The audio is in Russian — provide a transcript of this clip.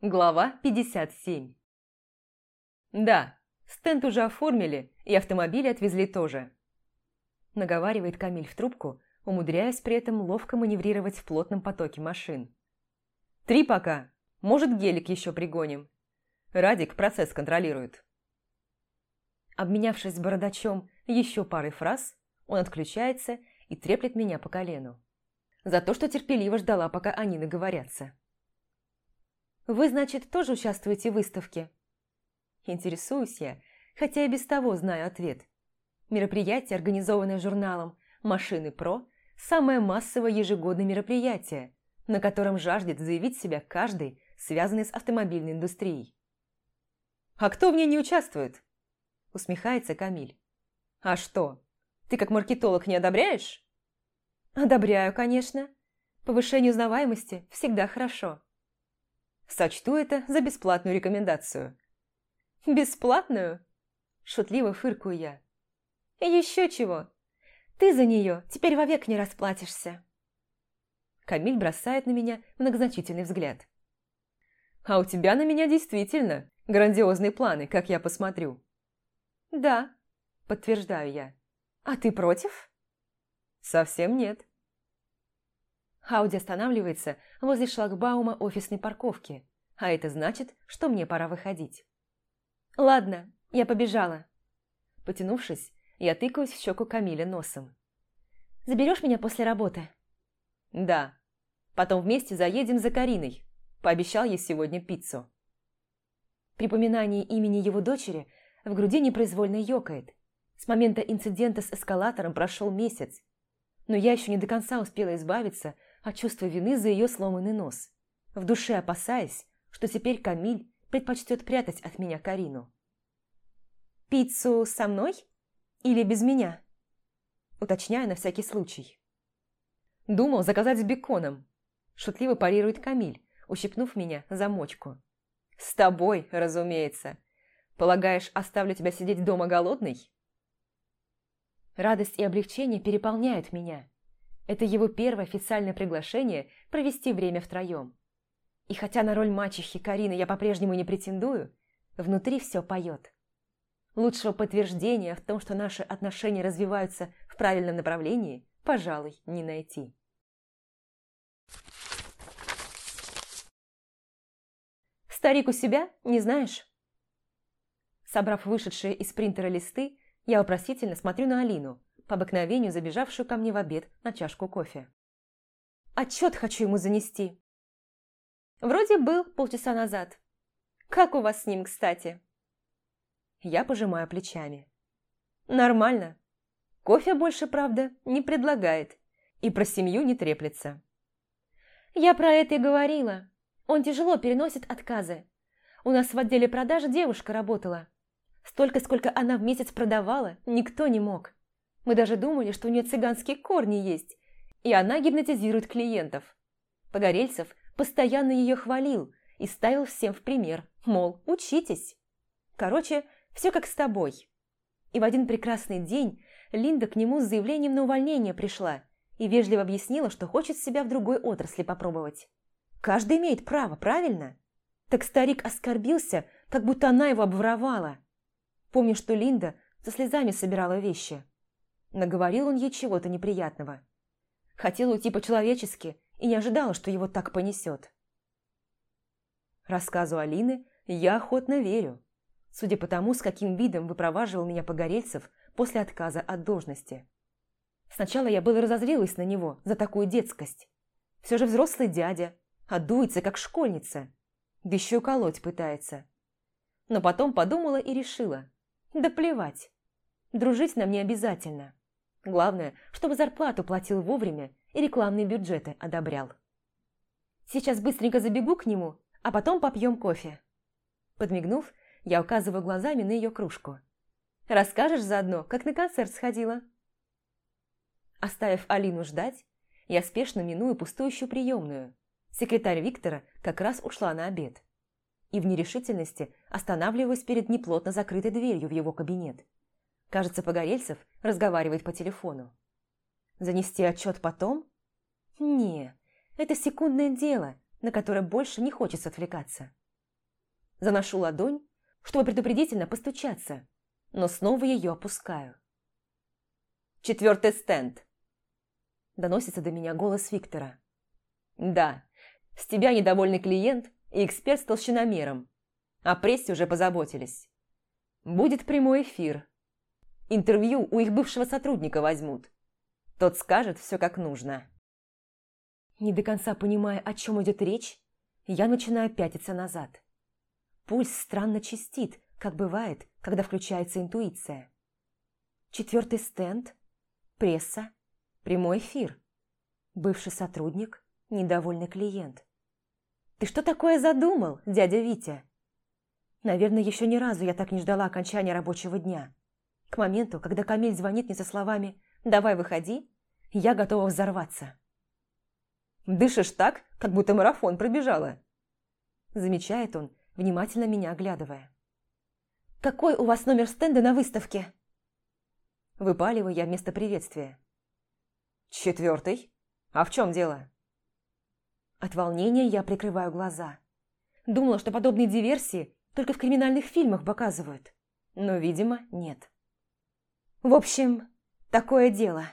Глава 57 «Да, стенд уже оформили, и автомобили отвезли тоже», наговаривает Камиль в трубку, умудряясь при этом ловко маневрировать в плотном потоке машин. «Три пока. Может, гелик еще пригоним. Радик процесс контролирует». Обменявшись бородачом еще парой фраз, он отключается и треплет меня по колену. За то, что терпеливо ждала, пока они наговорятся. «Вы, значит, тоже участвуете в выставке?» Интересуюсь я, хотя и без того знаю ответ. Мероприятие, организованное журналом «Машины Про», самое массовое ежегодное мероприятие, на котором жаждет заявить себя каждый, связанный с автомобильной индустрией. «А кто в ней не участвует?» – усмехается Камиль. «А что, ты как маркетолог не одобряешь?» «Одобряю, конечно. Повышение узнаваемости всегда хорошо». Сочту это за бесплатную рекомендацию. «Бесплатную?» – шутливо фыркую я. «Еще чего? Ты за нее теперь вовек не расплатишься». Камиль бросает на меня многозначительный взгляд. «А у тебя на меня действительно грандиозные планы, как я посмотрю». «Да», – подтверждаю я. «А ты против?» «Совсем нет». Ауди останавливается возле шлагбаума офисной парковки, а это значит, что мне пора выходить. «Ладно, я побежала». Потянувшись, я тыкаюсь в щеку Камиля носом. «Заберешь меня после работы?» «Да. Потом вместе заедем за Кариной. Пообещал ей сегодня пиццу». При поминании имени его дочери в груди непроизвольно ёкает. С момента инцидента с эскалатором прошел месяц, но я еще не до конца успела избавиться от чувства вины за ее сломанный нос, в душе опасаясь, что теперь Камиль предпочтет прятать от меня Карину. «Пиццу со мной или без меня?» Уточняю на всякий случай. «Думал заказать с беконом», – шутливо парирует Камиль, ущипнув меня за мочку. «С тобой, разумеется. Полагаешь, оставлю тебя сидеть дома голодный?» Радость и облегчение переполняют меня. Это его первое официальное приглашение провести время втроем. И хотя на роль мачехи Карины я по-прежнему не претендую, внутри все поет. Лучшего подтверждения в том, что наши отношения развиваются в правильном направлении, пожалуй, не найти. «Старик у себя, не знаешь?» Собрав вышедшие из принтера листы, я вопросительно смотрю на Алину, по обыкновению забежавшую ко мне в обед на чашку кофе. «Отчет хочу ему занести», Вроде был полчаса назад. Как у вас с ним, кстати?» Я пожимаю плечами. «Нормально. Кофе больше, правда, не предлагает. И про семью не треплется». «Я про это и говорила. Он тяжело переносит отказы. У нас в отделе продаж девушка работала. Столько, сколько она в месяц продавала, никто не мог. Мы даже думали, что у нее цыганские корни есть, и она гипнотизирует клиентов. Погорельцев постоянно ее хвалил и ставил всем в пример, мол, учитесь. Короче, все как с тобой. И в один прекрасный день Линда к нему с заявлением на увольнение пришла и вежливо объяснила, что хочет себя в другой отрасли попробовать. Каждый имеет право, правильно? Так старик оскорбился, как будто она его обворовала. Помню, что Линда со слезами собирала вещи. Наговорил он ей чего-то неприятного. Хотел уйти по-человечески и не ожидала, что его так понесет. Рассказу Алины я охотно верю, судя по тому, с каким видом выпроваживал меня Погорельцев после отказа от должности. Сначала я было разозлилась на него за такую детскость. Все же взрослый дядя, а дуется, как школьница, да еще уколоть пытается. Но потом подумала и решила, да плевать, дружить нам не обязательно. Главное, чтобы зарплату платил вовремя и рекламные бюджеты одобрял. Сейчас быстренько забегу к нему, а потом попьем кофе. Подмигнув, я указываю глазами на ее кружку. Расскажешь заодно, как на концерт сходила? Оставив Алину ждать, я спешно миную пустующую приемную. Секретарь Виктора как раз ушла на обед. И в нерешительности останавливаюсь перед неплотно закрытой дверью в его кабинет. Кажется, Погорельцев разговаривает по телефону. Занести отчет потом? Не, это секундное дело, на которое больше не хочется отвлекаться. Заношу ладонь, чтобы предупредительно постучаться, но снова ее опускаю. «Четвертый стенд!» Доносится до меня голос Виктора. «Да, с тебя недовольный клиент и эксперт с толщиномером. О прессе уже позаботились. Будет прямой эфир. Интервью у их бывшего сотрудника возьмут. Тот скажет все как нужно». Не до конца понимая, о чем идет речь, я начинаю пятиться назад. Пульс странно чистит, как бывает, когда включается интуиция. Четвертый стенд, пресса, прямой эфир. Бывший сотрудник, недовольный клиент. «Ты что такое задумал, дядя Витя?» Наверное, еще ни разу я так не ждала окончания рабочего дня. К моменту, когда Камиль звонит мне со словами «давай выходи», я готова взорваться. «Дышишь так, как будто марафон пробежала», замечает он, внимательно меня оглядывая. «Какой у вас номер стенда на выставке?» Выпаливаю я вместо приветствия. «Четвертый? А в чем дело?» От волнения я прикрываю глаза. Думала, что подобные диверсии только в криминальных фильмах показывают. Но, видимо, нет. В общем, такое дело.